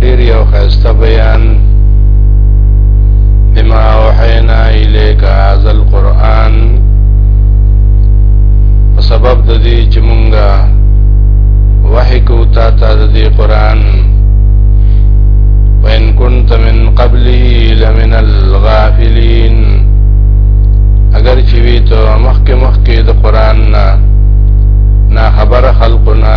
ډیر یو خسته بیان بما اوحینا الیک هذا القرآن په سبب د دې چې مونږه وحی کو تا ته د دې قرآن وان كنت من قبله لمن الغافلين اگر چې وی ته مخکې مخکې د قرآن نه نا خبر خلقنا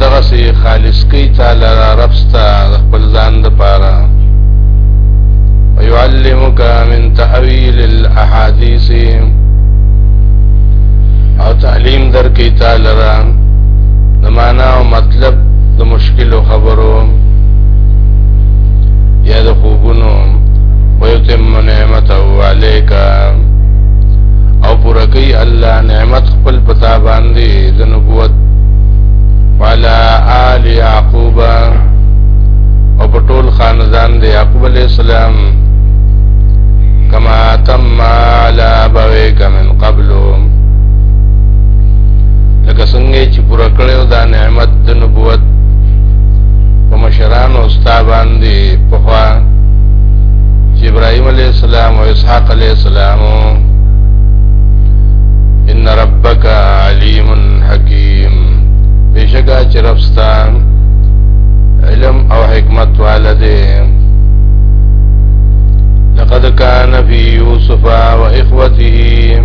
دغه سي خالص کوي تعالی رب ستا خپل ځان د پاره ويعلمك من تأويل الاحاديث او تعلیم درکې تعالی را د معنا او مطلب د مشکل خبرو یا د خوبونو ويتم نعمته عليك او پوره کوي الله نعمت خپل پتا باندې د نبوت وعلى آل يعقوب او په ټول خاندان د يعقوب عليه السلام كما تم على ابويك من قبل لکه څنګه چې پوره کړو دا نعمت د نبوت په مشران او ستا باندې په خوا چې ابراهيم عليه السلام او اسحاق عليه السلام ان ربک علیم حکیم بشکا چرفستان علم او حکمت والده لقد كان في يوسف واخوته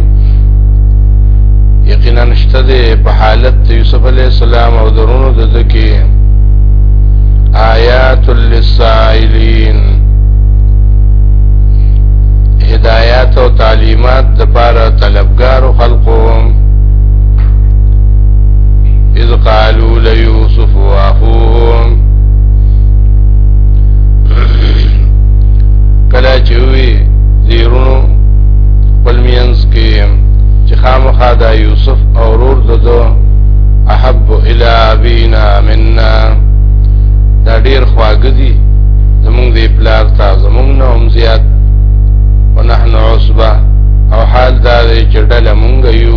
یقینا نشته ده په حالت یوسف علی السلام او درونو د ذکی آیات للسائلین هدایات او تعلیمات د پاره طلبګار خلقو اذ قالوا ليوسف واخوه کلا چوي زیرونو خپل مینس کې چې خامخا دا یوسف او رور ددو احب الى ابينا منا دا ډیر خواږه دي زمونږ دی پلار تا زمونږ نه هم زیات ونحن عصبه او حال دا دی چې ډله مونږ یو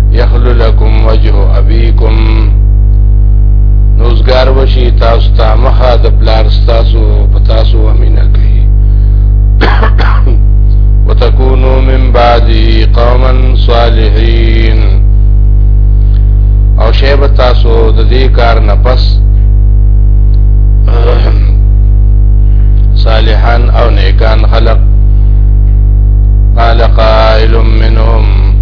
یخلو لکم وجه ابیکم نوزگار وشی تاسو تا مخا د پلار ستاسو پتاسو امینه کئی وتکونو من بعدی قوما صالحین او شیب تاسو د دې کار نه پس صالحان او نیکان خلق قال قائل منهم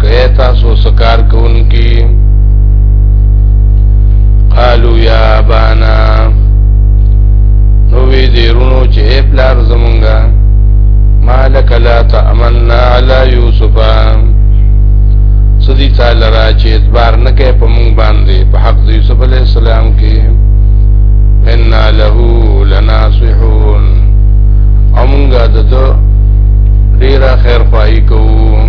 کئے تاسو سکار کون کی قالو یا بانا نووی دیرونو چه اے پلار زمونگا مالک لا تأمننا علا یوسفا صدی تعالی را چه اتبار نکے پا مونگ باندے پا حق دی یوسف علیہ السلام کی انا لہو لناصحون امونگا ددو دیرا خیر خواهی کوو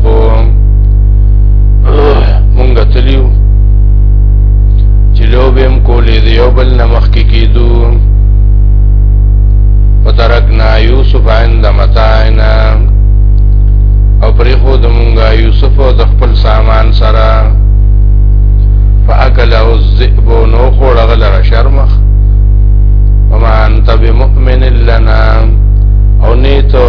خو مونږ تلیو چې لوبې هم کولې د یو بل نه مخکې کېدو وترکنا یوسف عند متاعنا او پرېښو د مونږه یوسف او د خپل سامان سره فاکله الذئب نو خوړه غلره شرمخ وما انت بمؤمن لنا او نیتو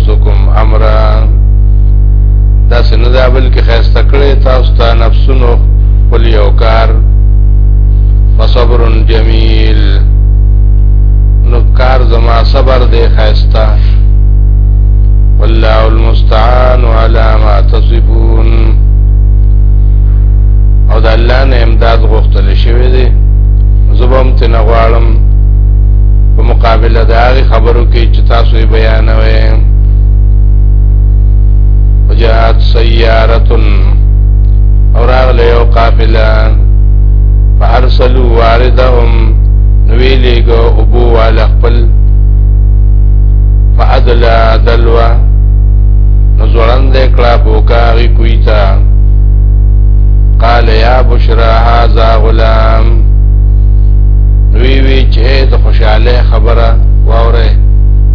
انفسکم امرا دا سن دا بلکې خیسته کړې تاسو ته نفسونو خپل یو کار فصبر جمیل نو کار زما صبر دی خیسته والله المستعان على ما تصفون او د الله نه امداد غوښتل شوی دی زبم تنغوالم په مقابله د هغه خبرو کې چې تاسو یې بیان نوې وجاءت سياره او راغله یو قافله فارسلوا واردهم نوی لګو ابو والا خپل فادلا دلوا نزورن دې کړه بوکاری کوي تا قال يا بشرى هذا غلام نوی وی چې د خوشاله خبره واوره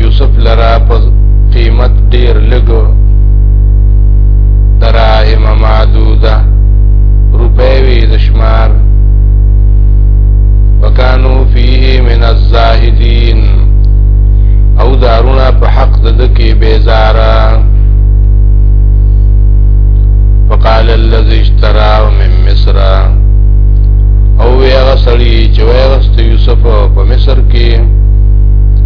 یوسف لرا په قیمت ډیر لګو دراهم معدوده روپې وی د شمار وکانو فيه من الزاهدين او دارونه په حق د دکی بیزاره وقال الذي اشتراه من مصر او هغه سړی چې وایغست یوسف په مصر کې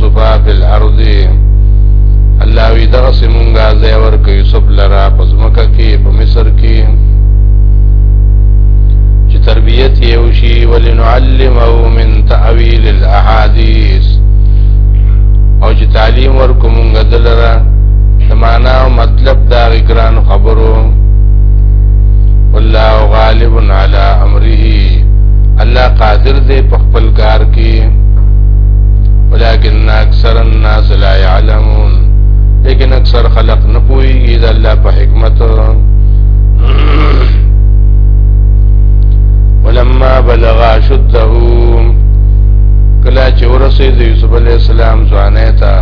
سبا فی الارض الله وی دغه سیمونګه ځای ورکه یوسف لرا پزمکه کې په مصر کې چې تربیت یې وشي ولنعلمه من تاویل الاحاديث او چې تعلیم ورکومګه دلرا سمانا او مطلب دا ګران خبرو والله غالب علی امره الله قادر دې په خپل کار کې ولكن اکثر الناس لا يعلمون لیکن اکثر خلق نه پويږي د الله په حکمت ولما بلغ شده کلا چې ورسید یوسف علی السلام ځوانه تا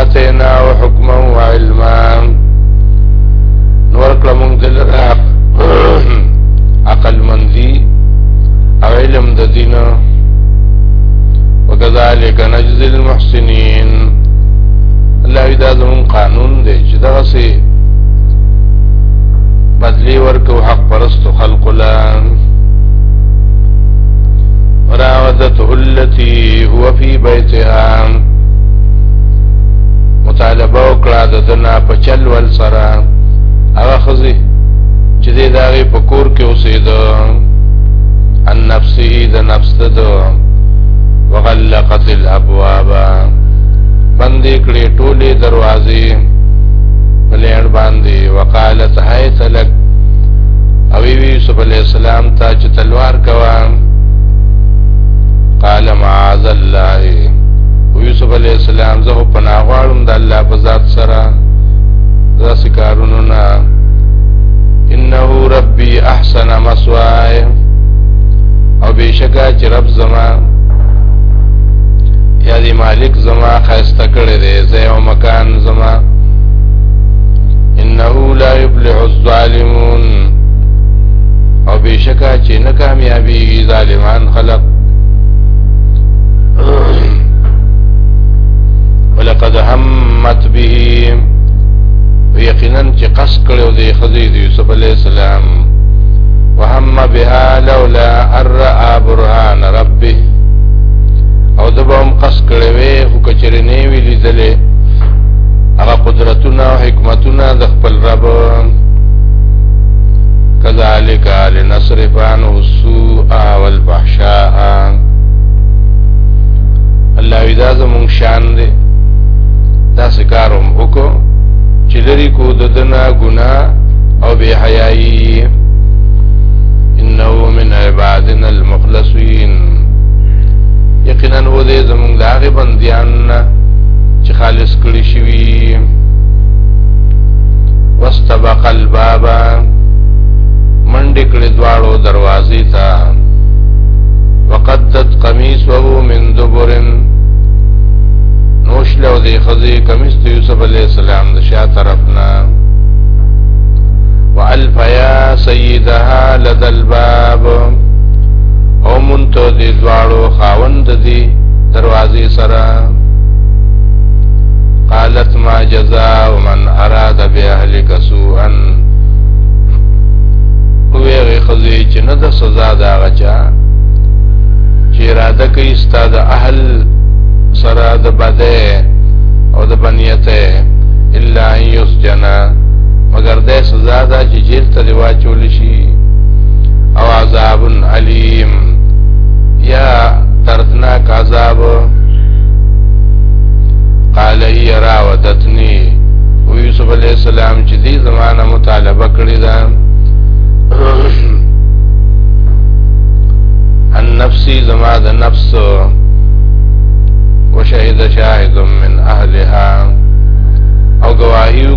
اتینا حکم او علم نور کلم دل عقل منزی او علم د دینه وکذالک نجزی المحسنین الله دا زمون قانون دی چې دغه سي بدلی ورکو حق پرست خلق لا راودته التي هو في بيتها مطالبه وکړه د دنا په چل ول سره هغه خزي چې دې داغه په کور کې اوسېده ان نفسه د نفس د وغلقت الابواب بندې کړې ټولې دروازې بلېړ باندې وقالت هيت لك او وی یوسف علی السلام ته چې تلوار کوا قال معاذ الله یوسف علی السلام زه پناه غواړم د الله په ذات سره دا سکارونو نه انه ربي احسن مسواي او بشکا چې رب زما یا دی مالک زما خسته کړی دی زه او مکان زما انه لا یفلح الظالمون او بشکا چې نه کامیابی ظالمان خلق ولقد همت به یقینا چې قص کړو دی خدای یوسف علی السلام وهم بها لولا ان را برهان ربه او د به هم قص کړی وی خو کچرې نه وی لیدلې هغه قدرتونه او حکمتونه د خپل رب كذلك لنصرف عنه السوء والفحشاء الله اذا زمون شان دي دا سکارم وکړو چې لري کو ددنه ګناه او بے حیايي انه من عبادنا المخلصين یقینا و دې زمونږ د هغه بنديان چې خالص کړی شوی واستبق الباب منډې کړې دواړو دروازې ته وقدت قميصه من دبر نوش له دې خزي قميص ته يوسف عليه السلام د شا طرفنا والف یا سیدها لدى الباب او منتو دی دوارو خاوند دی دروازی سرا قالت ما جزاء من اراد باهلك سوءا ویغی خزی چې نه د سزا دا غچا چې اراده کوي استاد اهل سره د بده او د بنیته الا یسجنا مگر د سزا دا چې جیل ته دی واچول شي او عذاب علیم یا دردناک عذاب قال هي راودتني او یوسف علیہ السلام چې دې زمانہ مطالبه کړی دا ان نفسي زما د نفس وشهد شاهد من اهلها او گواهیو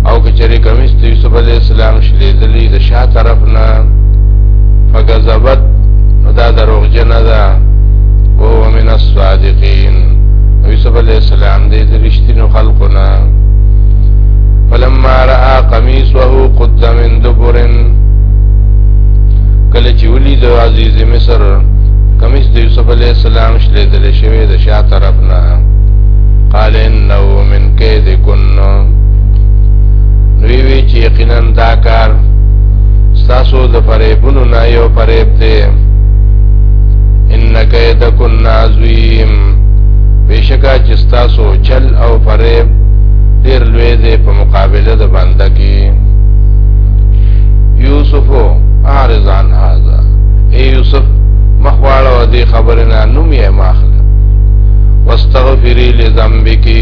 او کچری کمیس ته یوسف علی السلام شلیدلی د شا طرف نه فغضبت دا دروغ جن ده او هو من الصادقین یوسف علی السلام دې د رښتینو خلقونه فلما را قمیصه قد من دبر کله چې ولي د عزیز مصر کمیس د یوسف علی السلام شلیدل شوی د شا طرف نه قال انه من کیدکن نوی وی چې یقینا دا کار ستاسو د فریبونو نه یو فریب دی ان کیدکن عظیم بشکا چې ستاسو چل او فریب ډیر لوی دی په مقابله د بنده کې یوسف اعرض عن هذا اے یوسف مخواړه و دې خبره نه نوم یې ماخله واستغفری لذنبکی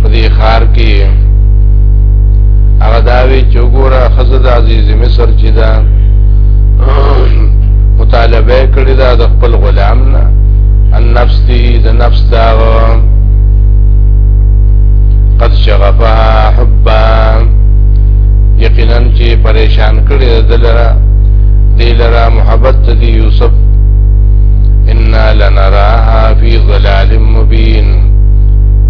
په دې خار کې هغه داوی چې وګوره خزه د عزیز مصر چې دا مطالبه کړی دا د خپل غلام نه ان نفس دی د نفس دا قد شغفا حبا یقینا چې پریشان کړی دلرا دلرا محبت دی یوسف ان لنراها فی ظلال مبین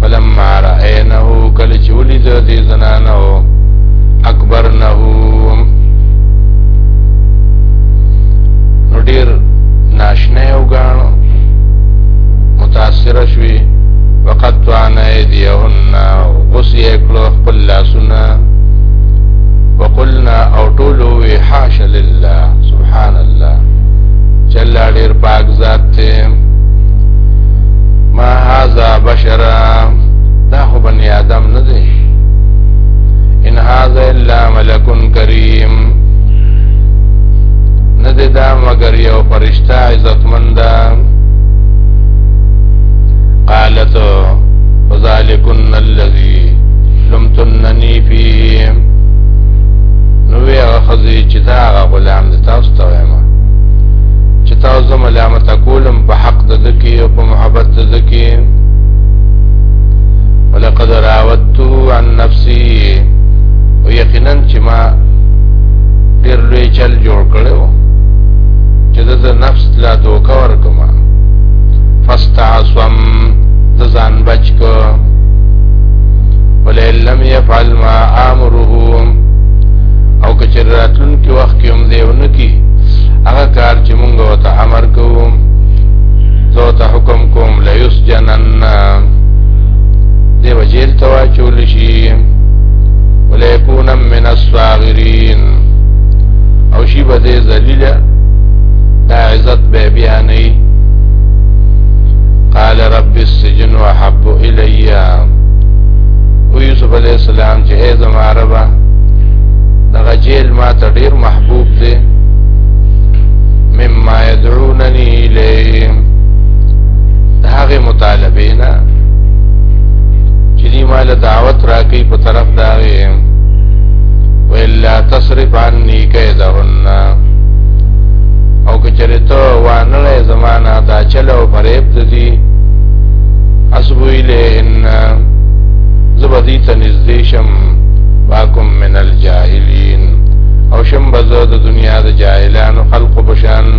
فلما رأينه کل چولی دو دی زنانو اکبرنه نو ډیر ناشنه او غانو متاثر شوی وقد وانا ایدیهن غسی اکلو خپل لاسونه وقلنا او ټولو وی حاش لله سبحان الله چلا ډیر پاک ذات ته ما هذا بشرا دا خو بني آدم نه دی ان هذا الا ملک کریم نه دی دا مگر یو فرشتہ عزتمند قالت فذلكن الذي لمتنني فيه نو وی هغه خزي چې دا غلام د تاسو ته وایم چې تاسو ملامت کولم په حق د کې او په محبت د ذکی ولقد راوتو عن نفسي او یقینا چې ما ډیر لوی چل جوړ کړو چې د نفس لا دوکا ورکم فاستعصم د ځان بچ کو ولئن لم يفعل ما امره او کچر راتلون کې وخت کې هم دیونه کې هغه کار چې مونږ ته امر کوو زو ته حکم کوم لا یسجنن دی وجیل توا چول شي ولیکون من الصاغرین او شی به ذلیل دا عزت به بیا نه قال رب السجن وحب الی او یوسف علیہ السلام چې ای زما رب دغه جیل ما ته ډیر محبوب دی مما يدعو تدعونني الیه د هغې مطالبې نه چې دې ما له دعوت راکوي په طرف د هغې ولا تصرف عني کیدهن او که چېرې ته وانه لې زمانہ دا چل او فریب د دې اسبو الیهن زبدی ته نږدې شم واکم من الجاهلین او شم بزو د دنیا د جاهلانو خلق بشان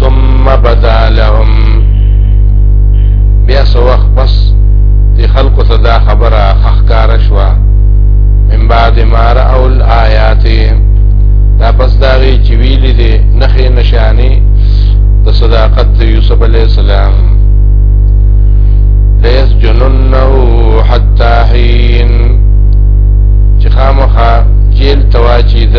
ثم بدا لهم بیا سو وخت پس دی خلق ته دا خبره خخکار شوا من بعد ما رأو الآیات دا پس داغی چې ویلی دی نخی نشانی د صداقت د یوسف علیہ السلام لیس جننه حتی حین چې خامخا جیل تواچی